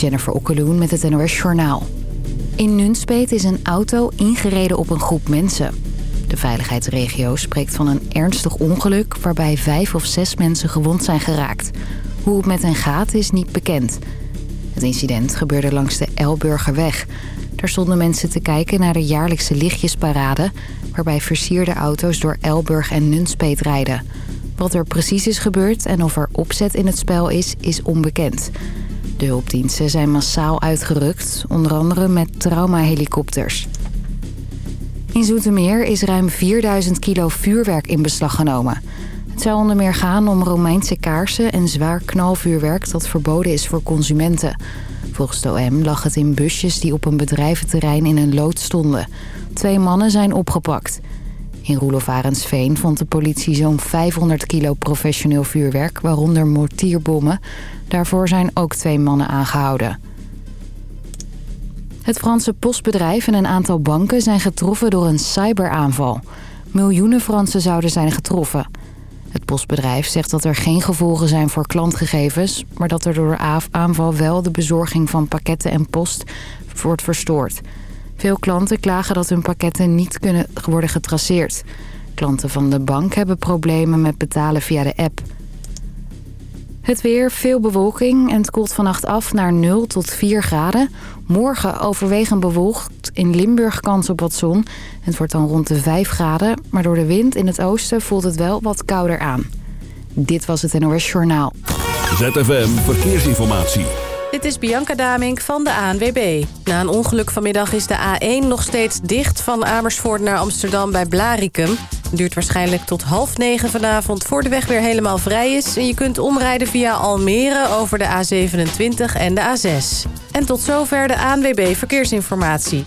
Jennifer Okkeloen met het NOS Journaal. In Nunspeet is een auto ingereden op een groep mensen. De veiligheidsregio spreekt van een ernstig ongeluk... waarbij vijf of zes mensen gewond zijn geraakt. Hoe het met hen gaat is niet bekend. Het incident gebeurde langs de Elburgerweg. Daar stonden mensen te kijken naar de jaarlijkse lichtjesparade... waarbij versierde auto's door Elburg en Nunspeet rijden. Wat er precies is gebeurd en of er opzet in het spel is, is onbekend... De hulpdiensten zijn massaal uitgerukt, onder andere met traumahelikopters. In Zoetermeer is ruim 4000 kilo vuurwerk in beslag genomen. Het zou onder meer gaan om Romeinse kaarsen en zwaar knalvuurwerk dat verboden is voor consumenten. Volgens de OM lag het in busjes die op een bedrijventerrein in een lood stonden. Twee mannen zijn opgepakt. In Roelof Arendsveen vond de politie zo'n 500 kilo professioneel vuurwerk, waaronder mortierbommen. Daarvoor zijn ook twee mannen aangehouden. Het Franse postbedrijf en een aantal banken zijn getroffen door een cyberaanval. Miljoenen Fransen zouden zijn getroffen. Het postbedrijf zegt dat er geen gevolgen zijn voor klantgegevens... maar dat er door de aanval wel de bezorging van pakketten en post wordt verstoord. Veel klanten klagen dat hun pakketten niet kunnen worden getraceerd. Klanten van de bank hebben problemen met betalen via de app... Het weer, veel bewolking en het koelt vannacht af naar 0 tot 4 graden. Morgen overwegend bewolkt, in Limburg kans op wat zon. Het wordt dan rond de 5 graden, maar door de wind in het oosten voelt het wel wat kouder aan. Dit was het NOS Journaal. ZFM Verkeersinformatie. Dit is Bianca Damink van de ANWB. Na een ongeluk vanmiddag is de A1 nog steeds dicht van Amersfoort naar Amsterdam bij Blarikum. Duurt waarschijnlijk tot half negen vanavond voor de weg weer helemaal vrij is. En je kunt omrijden via Almere over de A27 en de A6. En tot zover de ANWB Verkeersinformatie.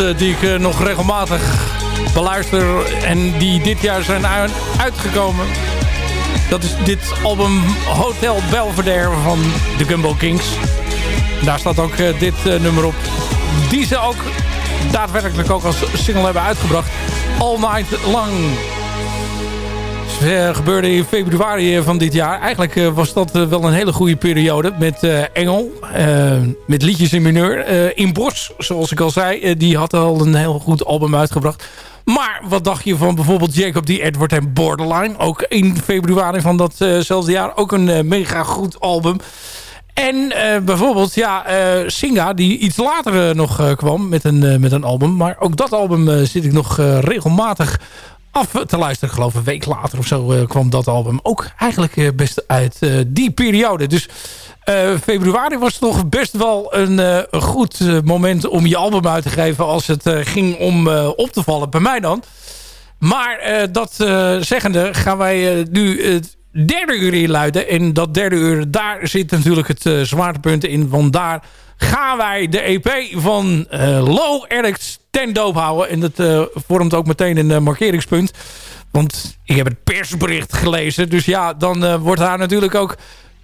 Uh, die ik uh, nog regelmatig beluister en die dit jaar zijn uitgekomen. Dat is dit album Hotel Belvedere van de Gumbo Kings. Daar staat ook uh, dit nummer op. Die ze ook daadwerkelijk ook als single hebben uitgebracht. All Night Long. Uh, gebeurde in februari van dit jaar. Eigenlijk uh, was dat wel een hele goede periode met Engel. met liedjes in mineur. in Bos, zoals ik al zei, die had al een heel goed album uitgebracht. Maar wat dacht je van bijvoorbeeld Jacob D. Edward en Borderline? Ook in februari van datzelfde jaar. Ook een mega goed album. En bijvoorbeeld, ja, Singa, die iets later nog kwam met een, met een album. Maar ook dat album zit ik nog regelmatig te luisteren. Ik geloof een week later of zo uh, kwam dat album ook eigenlijk uh, best uit uh, die periode. Dus februari was toch best wel een, een goed moment om je album uit te geven... als het ging om op te vallen, bij mij dan. Maar dat zeggende gaan wij nu het derde uur inluiden. En dat derde uur, daar zit natuurlijk het zwaartepunt in. Want daar gaan wij de EP van Low Eric's ten doop houden. En dat uh, vormt ook meteen een uh, markeringspunt. Want ik heb het persbericht gelezen. Dus ja, dan wordt daar natuurlijk ook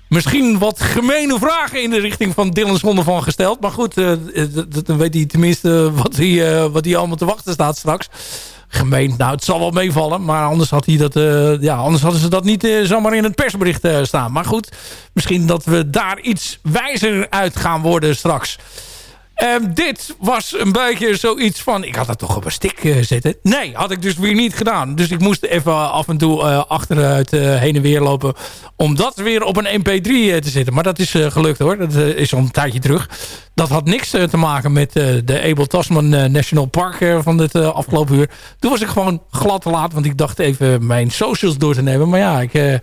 misschien wat gemene vragen in de richting van Dylan Zonder van gesteld. Maar goed, dan weet hij tenminste wat hij, wat hij allemaal te wachten staat straks. Gemeen, nou het zal wel meevallen. Maar anders, had hij dat, ja, anders hadden ze dat niet zomaar in het persbericht staan. Maar goed, misschien dat we daar iets wijzer uit gaan worden straks. Um, dit was een beetje zoiets van... Ik had dat toch op een stick uh, zetten. Nee, had ik dus weer niet gedaan. Dus ik moest even af en toe uh, achteruit uh, heen en weer lopen... om dat weer op een mp3 te zetten. Maar dat is gelukt hoor. Dat is al een tijdje terug. Dat had niks te maken met de Abel Tasman National Park van dit afgelopen uur. Toen was ik gewoon glad te laat. Want ik dacht even mijn socials door te nemen. Maar ja, ik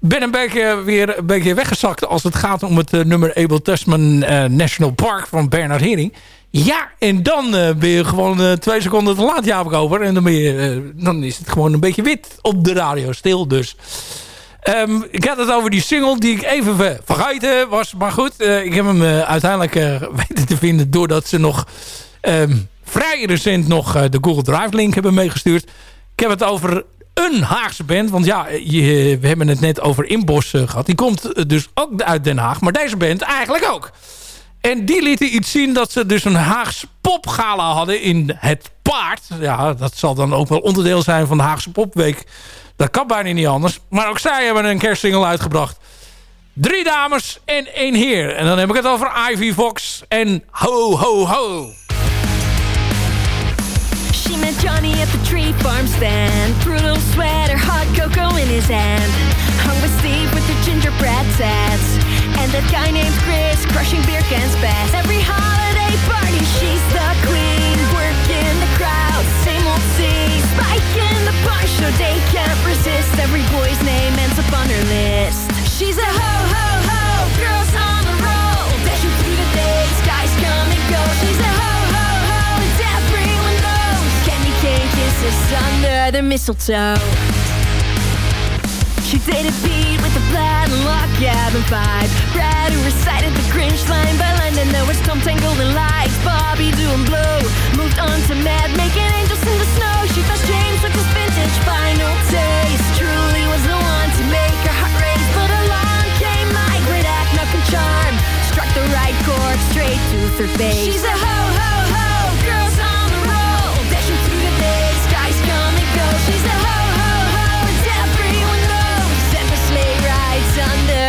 ben een beetje weer een beetje weggezakt als het gaat om het uh, nummer Abel Tasman uh, National Park van Bernard Hering. Ja, en dan uh, ben je gewoon twee seconden te laat, Jaap over. En dan, ben dan is het gewoon een beetje wit op de radio, stil dus. Um, ik had het over die single die ik even vergeten was. Maar goed, ik heb hem uiteindelijk weten te vinden doordat ze nog um, vrij recent nog de Google Drive link hebben meegestuurd. Ik heb het over een Haagse band. Want ja, we hebben het net over Inbos uh, gehad. Die komt dus ook uit Den Haag. Maar deze band eigenlijk ook. En die lieten iets zien dat ze dus een Haags popgala hadden in het paard. Ja, dat zal dan ook wel onderdeel zijn van de Haagse popweek. Dat kan bijna niet anders. Maar ook zij hebben een kerstsingle uitgebracht. Drie dames en één heer. En dan heb ik het over Ivy Fox en Ho Ho Ho. She met Johnny at the tree farm stand. Brutal sweater, hot cocoa in his hand. Hung with Steve with the gingerbread tats. And that guy named Chris crushing beer cans fast. Every holiday party, she's the queen. Working the crowd, same old scene. Spike in the bar show, they can't resist. Every boy's name ends up on her list. Under the mistletoe. She dated Pete with a plaid and lock cabin vibe. Brad who recited the Grinch line by line. And there was Tom Tangled in lights. Bobby doing blue. Moved on to Mad, making angels in the snow. She thought James with his vintage final taste. Truly was the one to make her heart race. But along came my great act, knocking charm. Struck the right chord straight to her face. She's a ho ho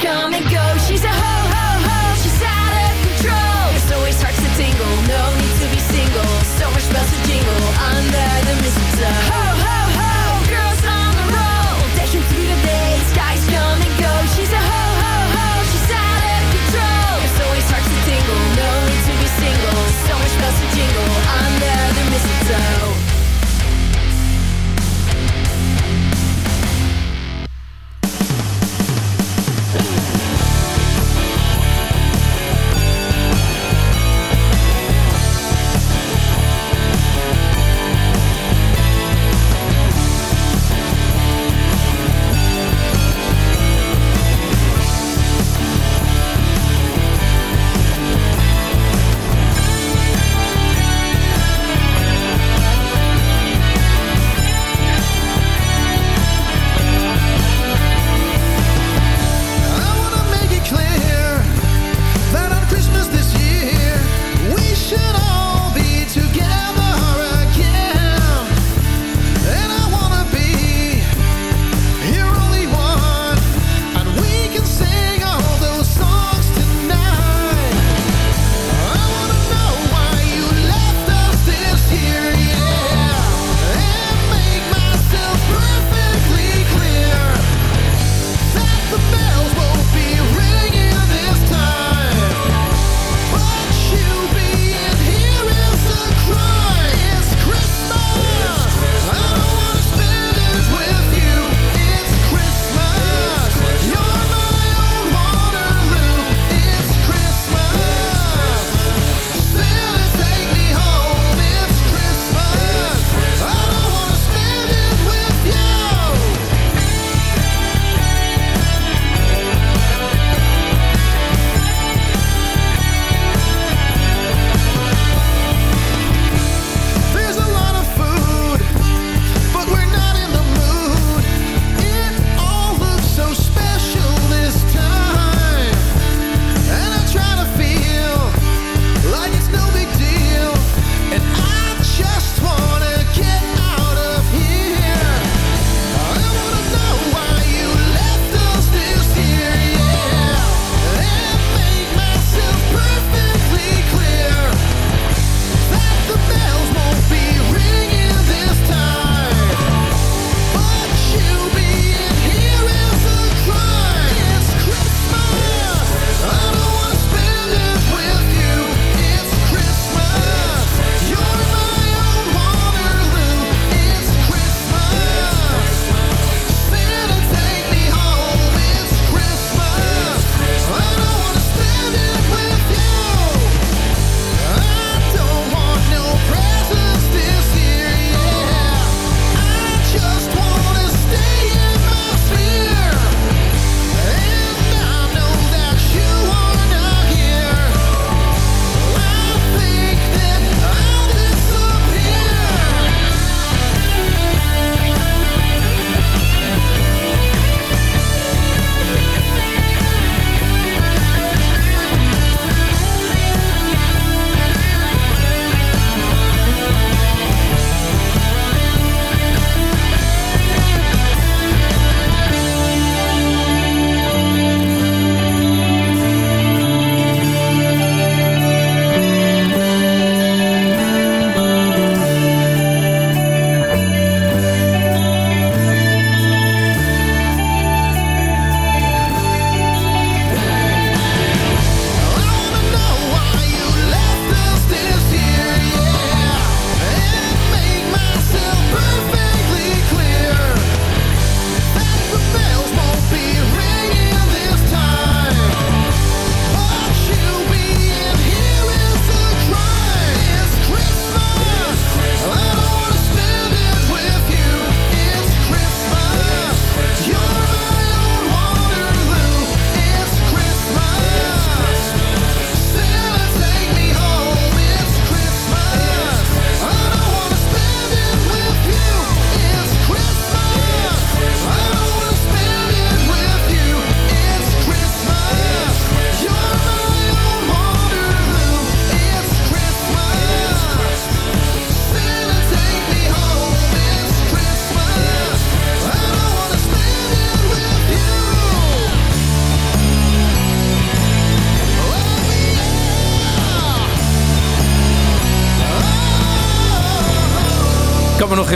come and go. She's a ho, ho, ho. She's out of control. It's always hard to tingle. No need to be single. So much bells to jingle under the mistletoe. Ho, ho, ho. Girls on the roll. Dashing through the day. Skies come and go. She's a ho, ho, ho. She's out of control. It's always hard to tingle. No need to be single. So much bells to jingle under the mistletoe.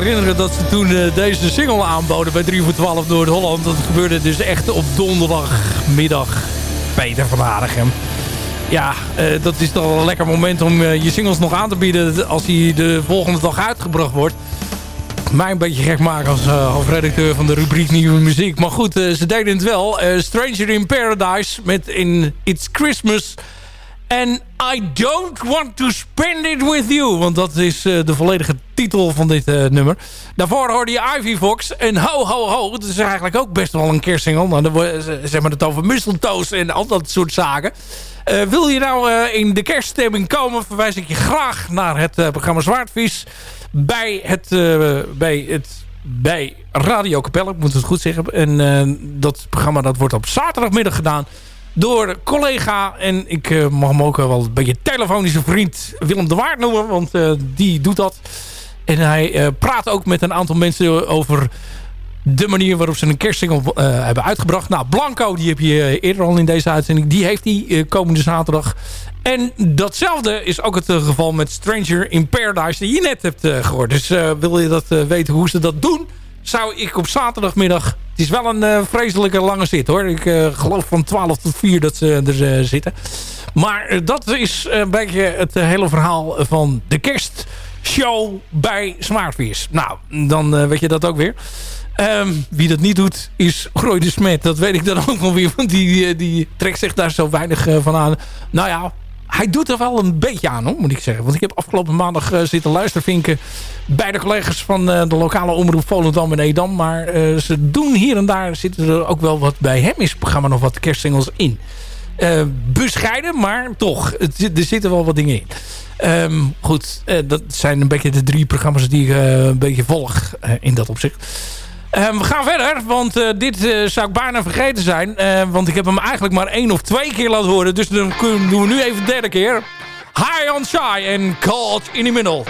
Herinneren dat ze toen uh, deze single aanboden bij 3 voor 12 Noord-Holland. Dat gebeurde dus echt op donderdagmiddag. Peter van Aardigem. Ja, uh, dat is wel een lekker moment om uh, je singles nog aan te bieden als die de volgende dag uitgebracht wordt. Mij een beetje gek maken als hoofdredacteur van de rubriek Nieuwe Muziek. Maar goed, ze deden het wel. Stranger in Paradise met in It's Christmas... En I don't want to spend it with you. Want dat is uh, de volledige titel van dit uh, nummer. Daarvoor hoorde je Ivy Fox. En ho, ho, ho. Dat is eigenlijk ook best wel een kerstsingle. Nou, dan zeg maar het over mistletoes en al dat soort zaken. Wil je nou in de kerststemming komen... verwijs ik je graag naar het programma Zwaardvis. Bij het... bij het bij Radio Capelle, moet het goed zeggen. En dat programma dat wordt op zaterdagmiddag gedaan door collega. En ik uh, mag hem ook wel een beetje telefonische vriend Willem de Waard noemen. Want uh, die doet dat. En hij praat ook met een aantal mensen over de manier waarop ze een kerstsingle hebben uitgebracht. Nou, Blanco, die heb je eerder al in deze uitzending. Die heeft die komende zaterdag. En datzelfde is ook het geval met Stranger in Paradise. Die je net hebt gehoord. Dus wil je dat weten hoe ze dat doen zou ik op zaterdagmiddag... Het is wel een uh, vreselijke lange zit hoor. Ik uh, geloof van 12 tot 4 dat ze er uh, zitten. Maar dat is een beetje het hele verhaal van de kerstshow bij Smartvis. Nou, dan weet je dat ook weer. Um, wie dat niet doet is Grooi de Smet. Dat weet ik dan ook wel weer. Want die, die trekt zich daar zo weinig van aan. Nou ja, hij doet er wel een beetje aan, hoor, moet ik zeggen. Want ik heb afgelopen maandag uh, zitten luistervinken... bij de collega's van uh, de lokale omroep Volendam en Edam. Maar uh, ze doen hier en daar zitten er ook wel wat bij hem is het programma nog wat kerstsingles in. bescheiden, maar toch. Er zitten wel wat dingen in. Um, goed, dat zijn een beetje de drie programma's die ik een beetje volg in dat opzicht. Um, we gaan verder, want uh, dit uh, zou ik bijna vergeten zijn. Uh, want ik heb hem eigenlijk maar één of twee keer laten horen. Dus dan doen we nu even de derde keer. High on Shy en Caught in the Middle.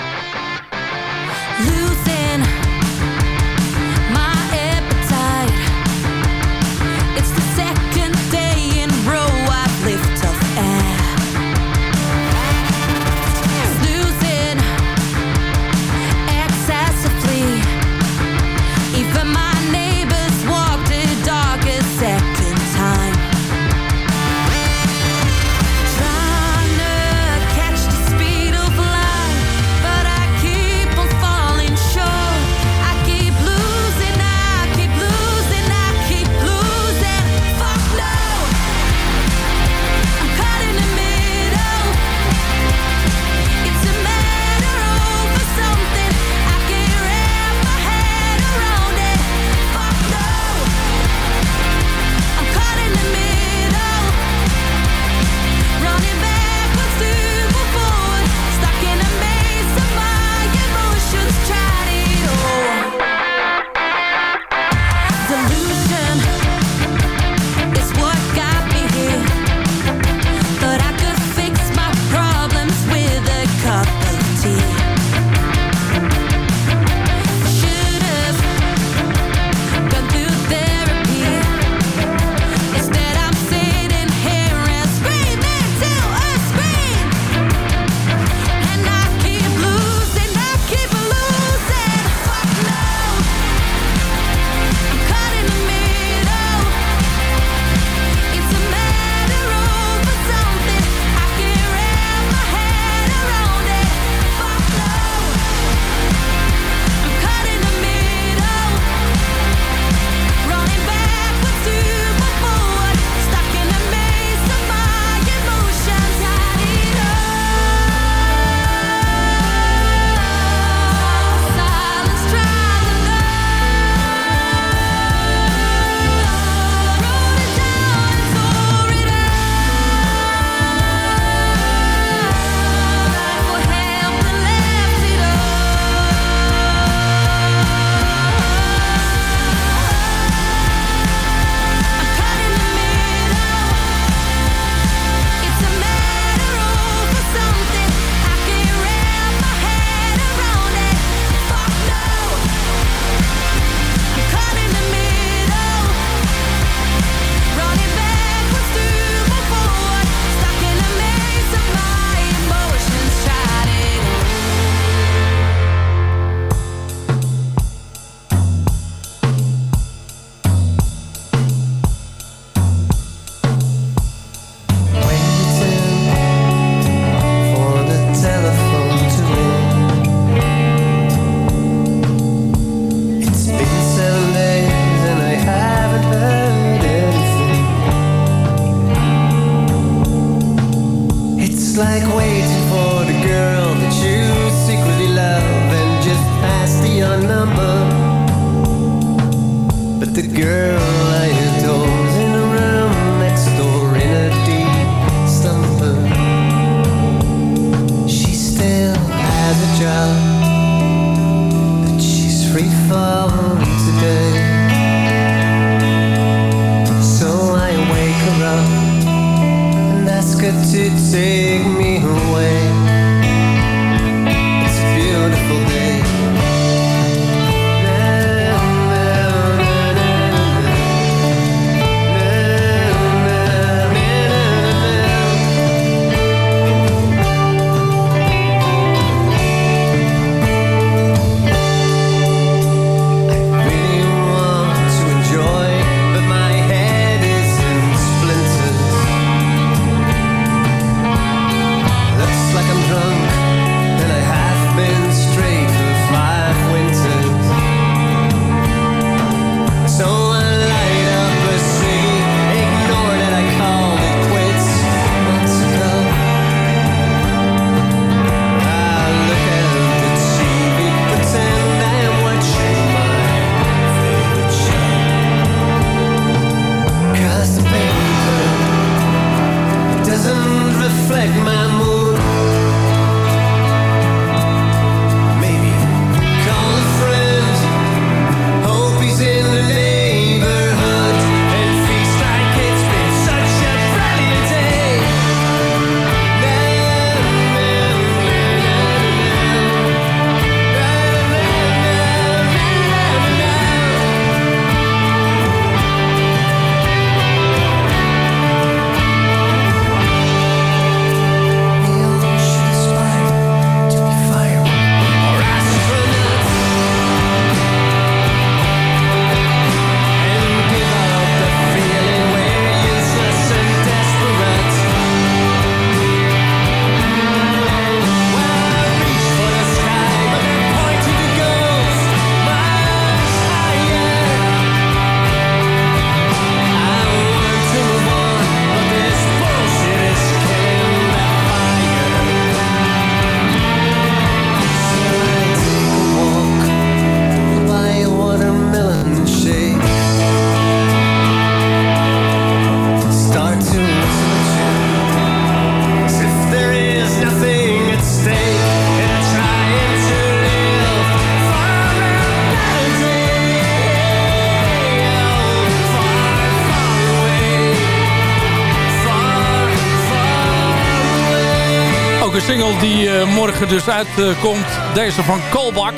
Die eh, morgen dus uitkomt. Deze van Kolbak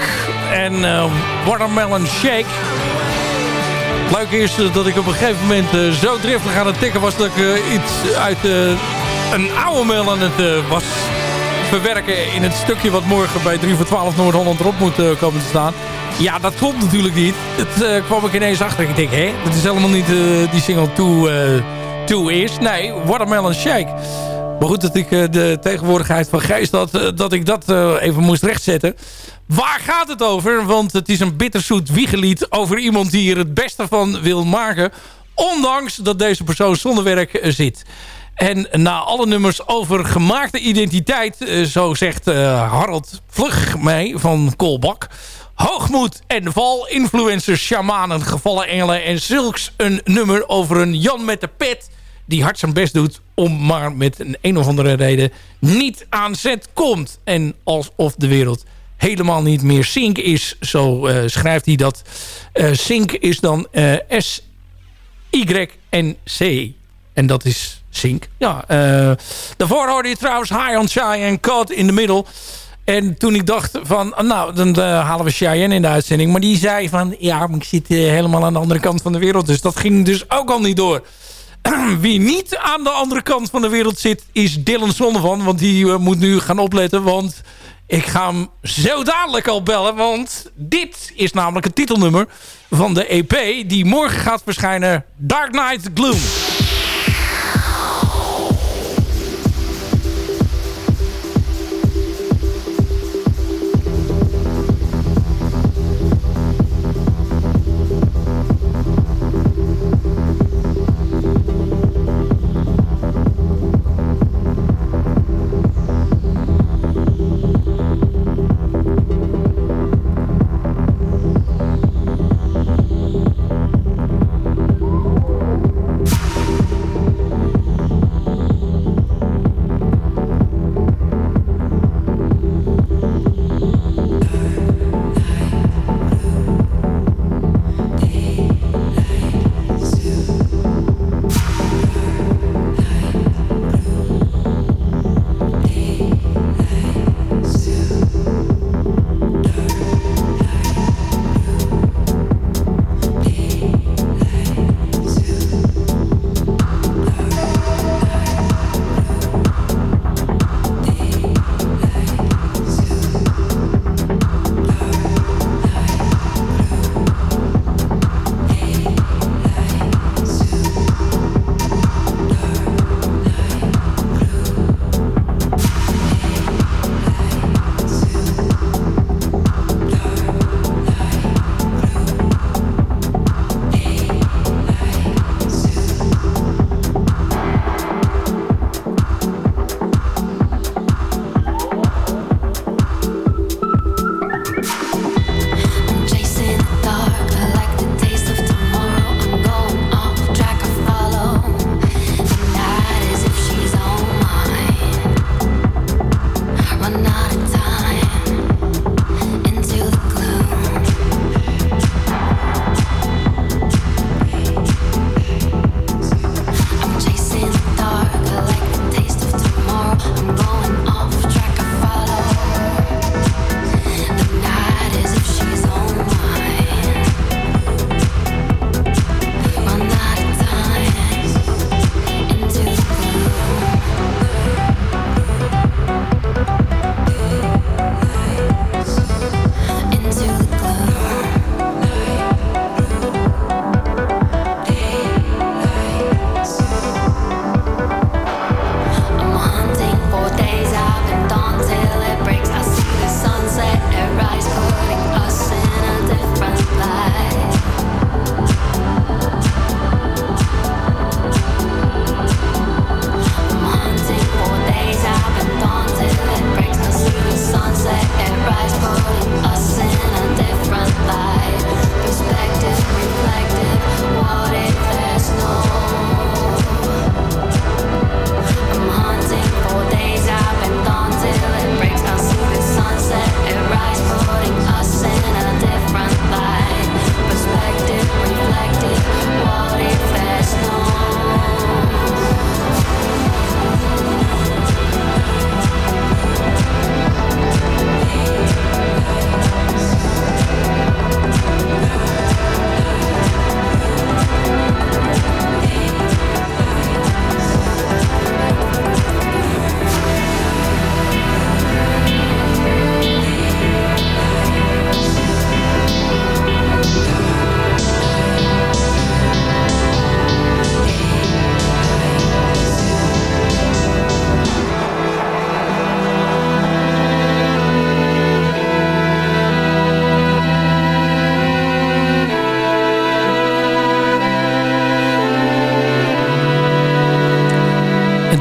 en eh, Watermelon Shake. Het leuke is eh, dat ik op een gegeven moment zo driftig aan het tikken was... dat ik iets uit een oude mail aan het was verwerken... in het stukje wat morgen bij 3 voor 12 Noord-Holland erop moet komen te staan. Ja, dat klopt natuurlijk niet. Eh, kwam ik ineens achter. Ik denk, hé, dat is helemaal niet die single toe, eh, toe is. Nee, Watermelon Shake. Maar goed dat ik eh, de tegenwoordigheid van geest had... eh, dat ik dat eh, even moest rechtzetten. Waar gaat het over? Want het is een bitterzoet wiegelied... over iemand die er het beste van wil maken... ondanks dat deze persoon zonder werk zit. En na alle nummers over gemaakte identiteit... zo zegt eh, Harold Vlug mij van Kolbak... Hoogmoed en val, influencers, shamanen, gevallen engelen en zulks een nummer over een Jan met de pet die hard zijn best doet om maar met een een of andere reden niet aan zet komt. En alsof de wereld helemaal niet meer Sync is, zo eh, schrijft hij dat. Eh Sync is dan eh, S-Y-N-C. En dat is Sync. Ja, daarvoor hoorde je trouwens High on Shy en Caught in the Middle. En toen ik dacht van, nou, dan halen we Cheyenne in de uitzending. Maar die zei van, ja, ik zit helemaal aan de andere kant van de wereld. Dus dat ging dus ook al niet door. Wie niet aan de andere kant van de wereld zit, is Dylan Zonnevan. Want die eh, moet nu gaan opletten, want ik ga hem zo dadelijk al bellen. Want dit is namelijk het titelnummer van de EP die morgen gaat verschijnen. Dark Knight Gloom.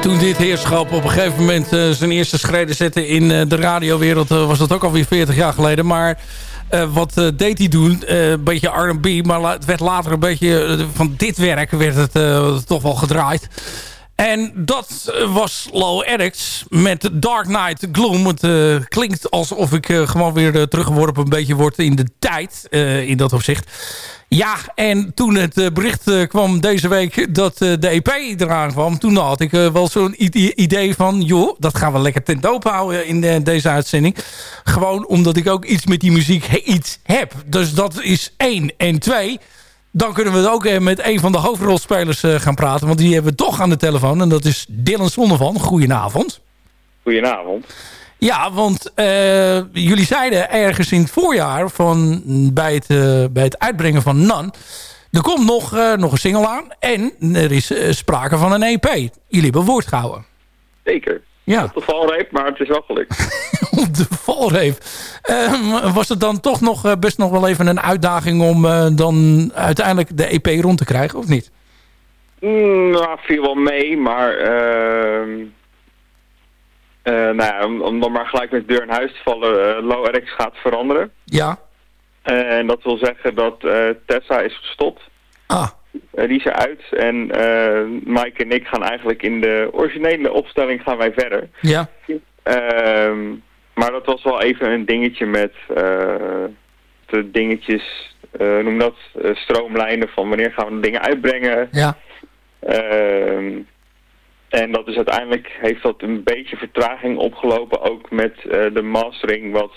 Toen dit heerschap op een gegeven moment eh, zijn eerste schreden zette in eh, de radiowereld, eh, was dat ook alweer 40 jaar geleden. Maar wat deed hij doen? Eh, een beetje R&B, maar het werd later een beetje van dit werk werd het toch wel gedraaid. En dat was Low Addicts met Dark Knight Gloom. Het klinkt alsof ik gewoon weer teruggeworpen een beetje word in de tijd in dat opzicht. Ja, en toen het eh, bericht eh, kwam deze week dat eh, de EP eraan kwam... toen had ik wel zo'n idee van... joh, dat gaan we lekker ten houden in deze uitzending. Gewoon omdat ik ook iets met die muziek iets heb. Dus dat is één. En twee, dan kunnen we ook eh, met een van de hoofdrolspelers gaan praten. Want die hebben we toch aan de telefoon. En dat is Dylan Zonnevan. Goedenavond. Goedenavond. Ja, want eh, jullie zeiden ergens in het voorjaar van, bij, het, eh, bij het uitbrengen van Nan... er komt nog, eh, nog een single aan en er is sprake van een EP. Jullie hebben woord gehouden. Zeker. Ja, Op de valreep, maar het is wel gelukt. op de valreep. Ehm, was het dan toch nog best nog wel even een uitdaging om dan uiteindelijk de EP rond te krijgen, of niet? Mm, nou, viel wel mee, maar... eh, nou ja, om, om dan maar gelijk met de deur in huis te vallen, uh, Low RX gaat veranderen. Ja. Eh, en dat wil zeggen dat eh, Tessa is gestopt. Ah, Eh, die is eruit. En eh, Mike en ik gaan eigenlijk in de originele opstelling gaan wij verder. ja. Ehm, maar dat was wel even een dingetje met eh, de dingetjes, eh, noem dat, eh, stroomlijnen van wanneer gaan we de dingen uitbrengen. Ja. Ehm, en dat is uiteindelijk, heeft dat een beetje vertraging opgelopen, ook met eh, de mastering, wat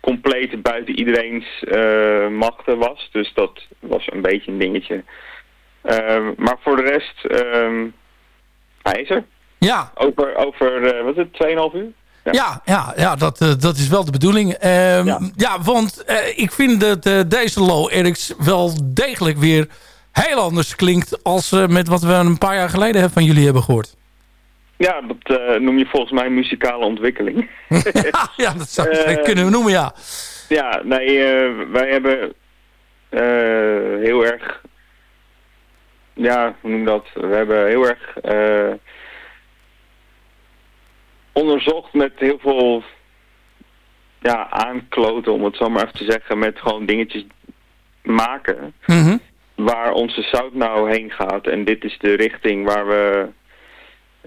compleet buiten iedereen's eh, machten was. Dus dat was een beetje een dingetje. Ehm, maar voor de rest, ehm, hij is er. Ja, Over, over eh, wat is het, 2,5 uur? Ja, ja, ja dat, dat is wel de bedoeling. Ehm, ja. Ja. want ik vind dat deze Low Erics wel degelijk weer heel anders klinkt... als met wat we een paar jaar geleden hebben van jullie hebben gehoord. Ja, dat eh, noem je volgens mij muzikale ontwikkeling. ja, dat zou je Eh, kunnen we noemen, ja. ja, nee, eh, wij hebben eh, heel erg... Ja, hoe noem dat? We hebben heel erg onderzocht met heel veel ja, aankloten, om het zo maar even te zeggen, met gewoon dingetjes maken. Mhm. waar onze zout nou heen gaat. En dit is de richting waar we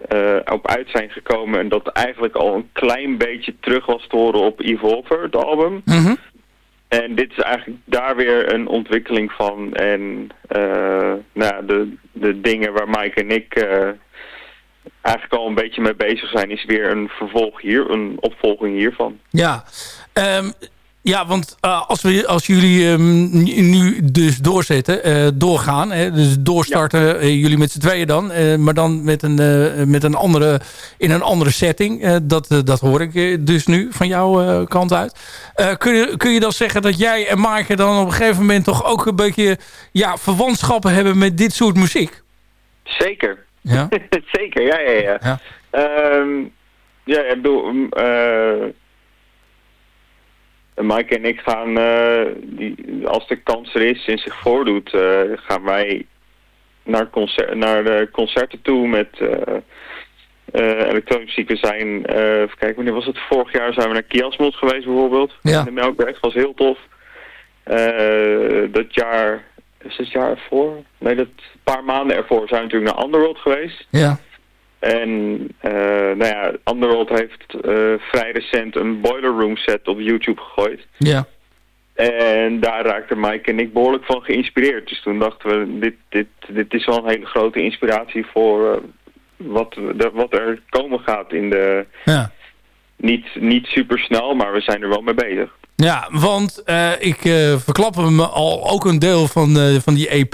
eh, op uit zijn gekomen. En dat eigenlijk al een klein beetje terug was te horen op Evolver, het album. Mhm. En dit is eigenlijk daar weer een ontwikkeling van. En eh, nou, de, de dingen waar Mike en ik eh, eigenlijk al een beetje mee bezig zijn... is weer een vervolg hier, een opvolging hiervan. Ja, Ehm, ja want eh, als, we, als jullie ehm, nu dus doorzetten, eh, doorgaan, hè, dus doorstarten, eh, jullie met z'n tweeën dan, eh, maar dan met een, eh, met een andere, in een andere setting, eh, dat, dat hoor ik dus nu van jouw eh, kant uit. Eh, kun, je, kun je dan zeggen dat jij en Maaike dan op een gegeven moment toch ook een beetje ja, verwantschappen hebben met dit soort muziek? Zeker. Ja. Zeker, ja, ja, ja. Ja. Ehm, ja, ik bedoel, Mike en ik gaan, eh, die, als de kans er is en zich voordoet, eh, gaan wij naar, concert, naar de concerten toe met eh elektronische muziek. We zijn, even kijken, wanneer was het? Vorig jaar zijn we naar Kiasmos geweest bijvoorbeeld. Ja. In de Melkweg, was heel tof. Dat jaar, is het jaar ervoor? Nee, dat paar maanden ervoor zijn we natuurlijk naar Underworld geweest. Ja. En eh, nou ja, Underworld heeft eh, vrij recent een Boiler Room set op YouTube gegooid. Ja. En daar raakten Mike en ik behoorlijk van geïnspireerd. Dus toen dachten we, dit, dit, dit is wel een hele grote inspiratie voor eh, wat, wat er komen gaat in de... ja. Niet, niet super snel, maar we zijn er wel mee bezig. Ja, want ik eh verklap hem al ook een deel van, van die EP.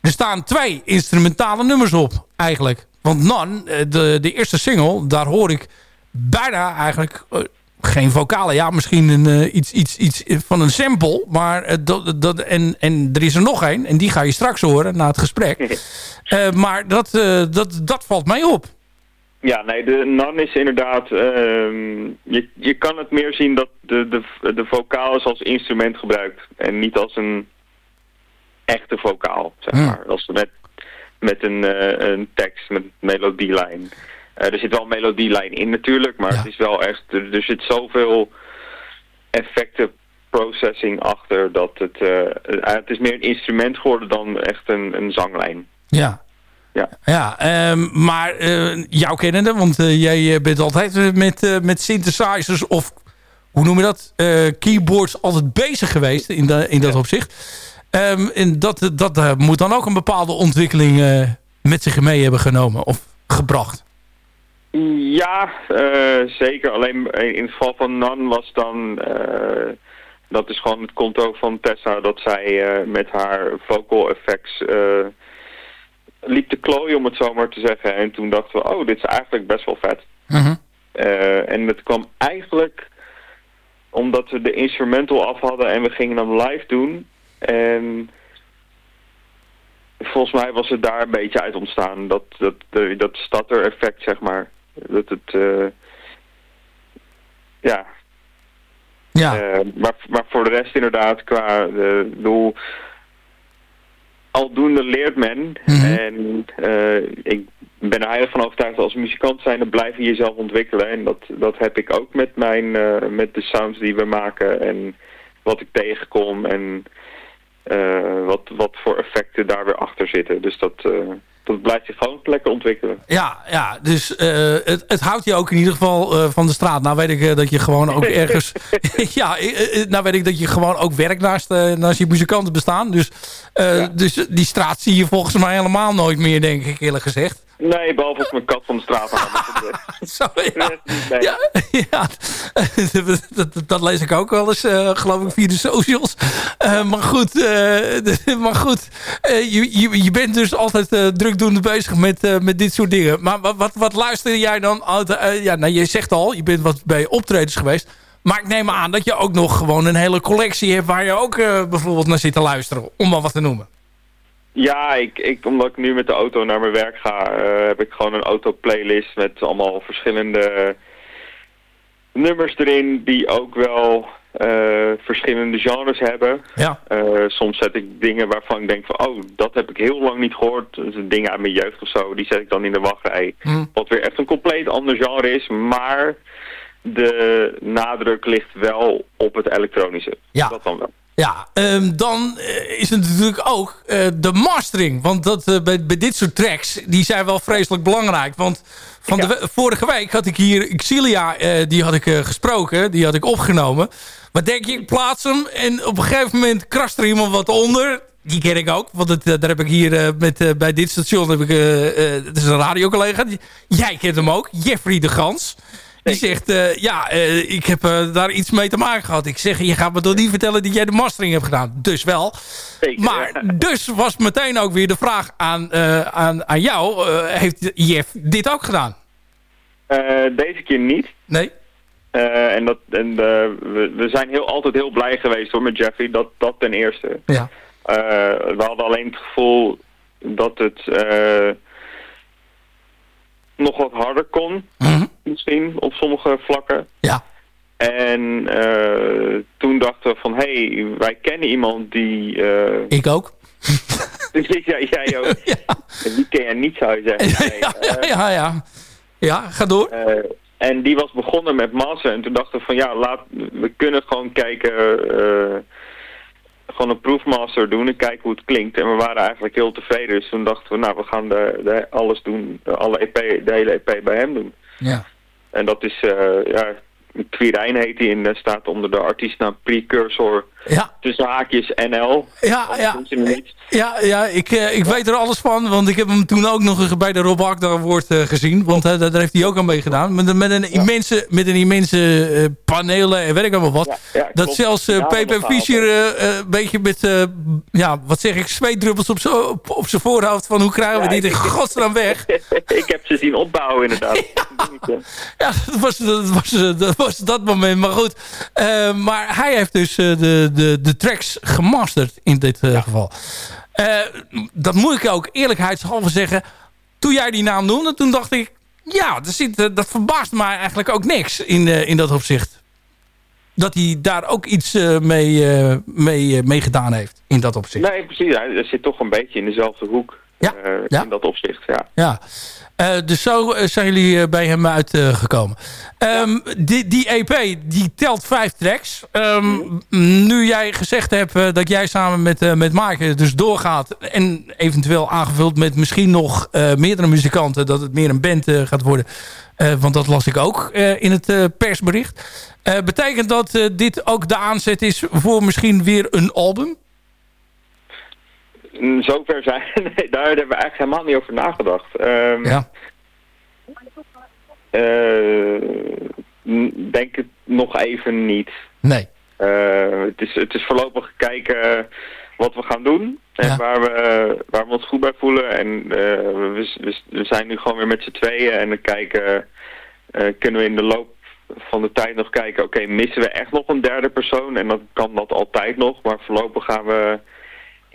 Er staan twee instrumentale nummers op, eigenlijk. Want Nan, eh, de, de eerste single, daar hoor ik bijna eigenlijk eh, geen vocalen. Ja, misschien een, eh, iets, iets, iets van een sample. Maar, dat, dat, en, en er is er nog één. En die ga je straks horen na het gesprek. Maar dat, dat, dat valt mij op. Ja, nee, de NAN is inderdaad... ehm, je, je kan het meer zien dat de, de, de vocaal is als instrument gebruikt. En niet als een echte vocaal, zeg Hmm. maar. Als met, met een, eh, een tekst, met een melodielijn. Eh, er zit wel een melodielijn in natuurlijk, maar Ja. het is wel echt, er, er zit zoveel effecten processing achter dat het, eh, het is meer een instrument geworden dan echt een, een zanglijn. Ja. Ja. Ja, ehm, maar eh jou kennende, want jij bent altijd met, met synthesizers of hoe noem je dat? Keyboards altijd bezig geweest in, de, in dat opzicht. Ehm, en dat, dat eh, moet dan ook een bepaalde ontwikkeling eh, met zich mee hebben genomen of gebracht. Ja, eh, zeker. Alleen in het geval van Nan was dan... dat is gewoon het konto van Tessa dat zij met haar vocal effects liep te klooien, om het zo maar te zeggen. En toen dachten we, oh, dit is eigenlijk best wel vet. Mhm. En het kwam eigenlijk omdat we de instrumental af hadden en we gingen hem live doen. En volgens mij was het daar een beetje uit ontstaan. Dat, dat, dat stutter effect, zeg maar. Dat het... eh, ja, Ja, eh, maar, maar voor de rest inderdaad, qua de doel... Aldoende leert men. Mhm. En eh, ik ben er heilig van overtuigd dat als muzikant zijn, dan blijf je jezelf ontwikkelen. En dat, dat heb ik ook met, mijn, met de sounds die we maken en wat ik tegenkom en eh, wat, wat voor effecten daar weer achter zitten. Dus dat, eh, dat blijft je gewoon lekker ontwikkelen. ja, ja dus eh, het, het houdt je ook in ieder geval van de straat. Nou weet ik dat je gewoon ook ergens... ja, nou weet ik dat je gewoon ook werkt naast, naast je muzikanten bestaan. Dus, dus die straat zie je volgens mij helemaal nooit meer, denk ik eerlijk gezegd. Nee, behalve als mijn kat van de straat haalt. Zo, ja. Nee. Ja, ja. dat, dat, dat lees ik ook wel eens, eh, geloof ik, via de socials. Eh, maar goed, eh, maar goed je, je, je bent dus altijd drukdoende bezig met, met dit soort dingen. Maar wat, wat, wat luister jij dan? eh, ja, nou, je zegt al, je bent wat bij optredens geweest. Maar ik neem aan dat je ook nog gewoon een hele collectie hebt... waar je ook bijvoorbeeld naar zit te luisteren, om maar wat te noemen. Ja, ik, ik, omdat ik nu met de auto naar mijn werk ga, eh, heb ik gewoon een auto-playlist met allemaal verschillende nummers erin die ook wel eh, verschillende genres hebben. Ja, Eh, soms zet ik dingen waarvan ik denk van, oh, dat heb ik heel lang niet gehoord. Dus dingen uit mijn jeugd of zo, die zet ik dan in de wachtrij. Hm. Wat weer echt een compleet ander genre is, maar de nadruk ligt wel op het elektronische. Ja. Dat dan wel. Ja, ehm, dan eh, is het natuurlijk ook eh, de mastering. Want dat, eh, bij, bij dit soort tracks, die zijn wel vreselijk belangrijk. Want van de, vorige week had ik hier Exilia, eh, die had ik gesproken. Die had ik opgenomen. Wat denk je, ik plaats hem en op een gegeven moment krast er iemand wat onder. Die ken ik ook, want het, daar heb ik hier met, bij dit station, heb ik, het is een radiocollega. Jij kent hem ook, Jeffrey de Gans. Die zegt, eh, ja, eh, ik heb eh, daar iets mee te maken gehad. Ik zeg, je gaat me toch niet vertellen dat jij de mastering hebt gedaan. Dus wel. Zeker, Maar ja. dus was meteen ook weer de vraag aan, aan, aan jou. heeft Jeff dit ook gedaan? Deze keer niet. Nee? En dat, en, we, we zijn heel, altijd heel blij geweest hoor, met Jeffrey, dat, dat ten eerste. Ja. We hadden alleen het gevoel dat het nog wat harder kon, Mhm. Misschien, op sommige vlakken. Ja. En eh, toen dachten we van, hé, hey, wij kennen iemand die... eh Ik ook. ja, jij ook. Ja. Die ken jij niet, zou je zeggen. Nee, ja, ja, eh, ja, ja. Ja, ga door. En die was begonnen met massa. En toen dachten we van ja, laat, we kunnen gewoon kijken, gewoon een proefmaster doen en kijken hoe het klinkt. En we waren eigenlijk heel tevreden. Dus toen dachten we, nou, we gaan de, de, alles doen, alle EP, de hele EP bij hem doen. Ja. En dat is, eh ja, Quirijn heet hij en daar staat onder de artiestnaam Precursor Ja, tussen haakjes NL. ja, ja. Ja, ja ik, eh, ik weet er alles van, want ik heb hem toen ook nog bij de Rob Akda Award eh, gezien. Want eh, daar heeft hij ook aan meegedaan. Met, met een immense, met een immense panelen en weet ik allemaal wat. Ja, dat zelfs Ja, Pepe Fischer een beetje met, ja, wat zeg ik, zweetdruppels op zijn op, op zijn voorhoofd. Van hoe krijgen we dit in godsnaam weg? ik heb ze zien opbouwen inderdaad. Ja, dat was dat, was, dat, was dat moment. Maar goed, maar hij heeft dus eh, de, de, de tracks gemasterd in dit eh, geval. Eh, dat moet ik ook eerlijkheidshalve zeggen. Toen jij die naam noemde, toen dacht ik... Ja, er zit, eh, dat verbaast mij eigenlijk ook niks in, eh, in dat opzicht. Dat hij daar ook iets eh, mee, eh, mee, mee gedaan heeft in dat opzicht. Nee, precies. Hij zit toch een beetje in dezelfde hoek. Ja, eh, ja. in dat opzicht. Ja. Ja. Eh, dus zo eh, zijn jullie eh, bij hem uitgekomen. Ehm, die, die EP die telt vijf tracks. Ehm, Nu jij gezegd hebt dat jij samen met, met Maaike dus doorgaat... en eventueel aangevuld met misschien nog meerdere muzikanten... dat het meer een band gaat worden. Want dat las ik ook in het persbericht. Betekent dat dit ook de aanzet is voor misschien weer een album? Zover zijn, nee, daar hebben we eigenlijk helemaal niet over nagedacht. Ehm, Ja. n- denk het nog even niet. Nee. Eh, het, is, het is voorlopig kijken wat we gaan doen. En Ja. waar, we, waar we ons goed bij voelen. En eh, we, we, we zijn nu gewoon weer met z'n tweeën. En dan kijken, kunnen we in de loop van de tijd nog kijken... Oké, missen we echt nog een derde persoon? En dan kan dat altijd nog. Maar voorlopig gaan we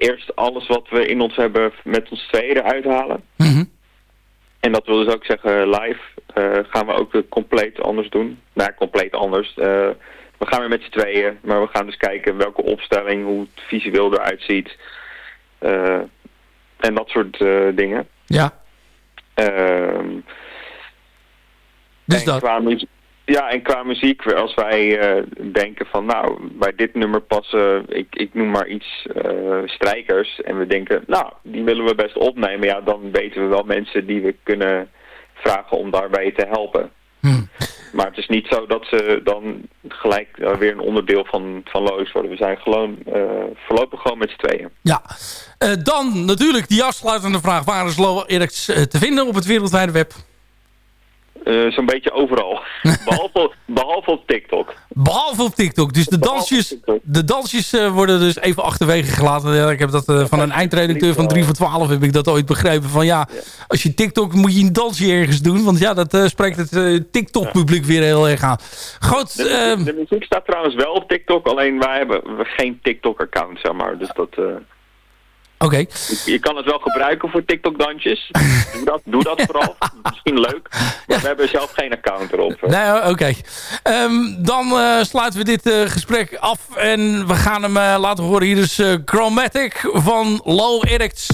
eerst alles wat we in ons hebben met ons tweeën eruit halen. Mhm. En dat wil dus ook zeggen, live eh, gaan we ook compleet anders doen. Nou, compleet anders. Eh, we gaan weer met z'n tweeën, maar we gaan dus kijken welke opstelling, hoe het visueel eruit ziet. Eh, en dat soort dingen. Ja. Ehm, Dus en dat. Qua ja, en qua muziek, als wij eh, denken van nou, bij dit nummer passen, ik, ik noem maar iets, eh, strijkers. En we denken, nou, die willen we best opnemen. Ja, dan weten we wel mensen die we kunnen vragen om daarbij te helpen. Hmm. Maar het is niet zo dat ze dan gelijk eh, weer een onderdeel van, van Loos worden. We zijn gewoon voorlopig gewoon met z'n tweeën. Ja. Dan natuurlijk die afsluitende vraag. Waar is Low Erics eh, te vinden op het wereldwijde web? Eh, Zo'n beetje overal. behalve, behalve op TikTok. Behalve op TikTok. Dus de dansjes, TikTok. de dansjes eh, worden dus even achterwege gelaten. Ik heb dat eh, van een eindredacteur van 3 voor 12 heb ik dat ooit begrepen. Van ja, als je TikTok moet je een dansje ergens doen. Want ja, dat spreekt het TikTok publiek weer heel erg aan. Goed, De, ehm, muziek- de muziek staat trouwens wel op TikTok, alleen wij hebben geen TikTok-account, zeg maar. Dus dat, oké. je, je kan het wel gebruiken voor TikTok-dansjes. Doe dat, doe dat vooral. Misschien leuk. Maar we hebben zelf geen account erop. Nee, oké. Ehm, dan eh, sluiten we dit eh, gesprek af. En we gaan hem eh, laten horen. Hier is Chromatic van Low Edicts.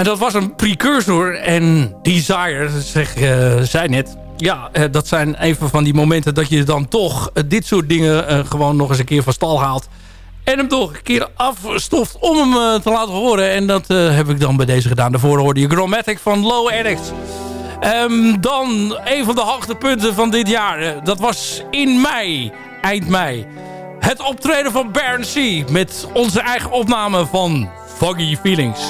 En dat was een precursor en Desire, zeg uh, zij net. Ja, uh, dat zijn even van die momenten dat je dan toch uh, dit soort dingen gewoon nog eens een keer van stal haalt. En hem toch een keer afstoft om hem te laten horen. En dat heb ik dan bij deze gedaan. Daarvoor hoorde je Chromatic van Low Addicts. Um, dan een van de hoogtepunten van dit jaar. dat was in mei, eind mei. Het optreden van Baron C. Met onze eigen opname van Foggy Feelings.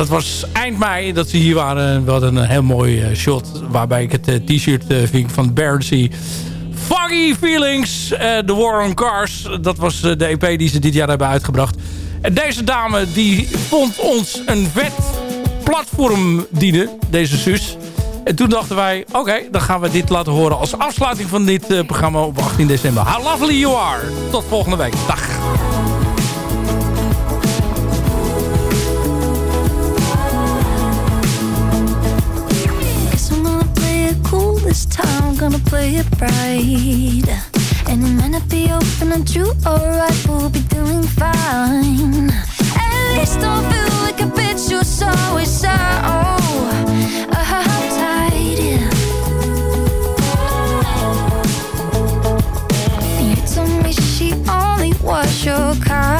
Dat was eind mei dat ze hier waren. We hadden een heel mooi uh, shot waarbij ik het uh, t-shirt uh, ving van Barensey. Foggy Feelings, The War on Cars. Dat was de EP die ze dit jaar hebben uitgebracht. En deze dame die vond ons een vet platform dienen, deze zus. En toen dachten wij, oké, dan gaan we dit laten horen als afsluiting van dit programma op 18 december. How lovely you are. Tot volgende week. Dag. This time, I'm gonna play it right. And it might not be open and true, alright, we'll be doing fine. At least don't feel like a bitch, you're so so oh, uptight. Yeah. You told me she only was your colleague,